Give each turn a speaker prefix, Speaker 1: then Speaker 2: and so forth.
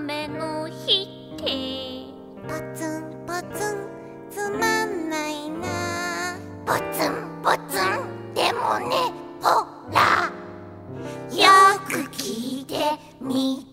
Speaker 1: 雨の日って。
Speaker 2: ポツンポツンつまんないな。
Speaker 3: ポツンポツン。でもねほら。よく聞いてみて。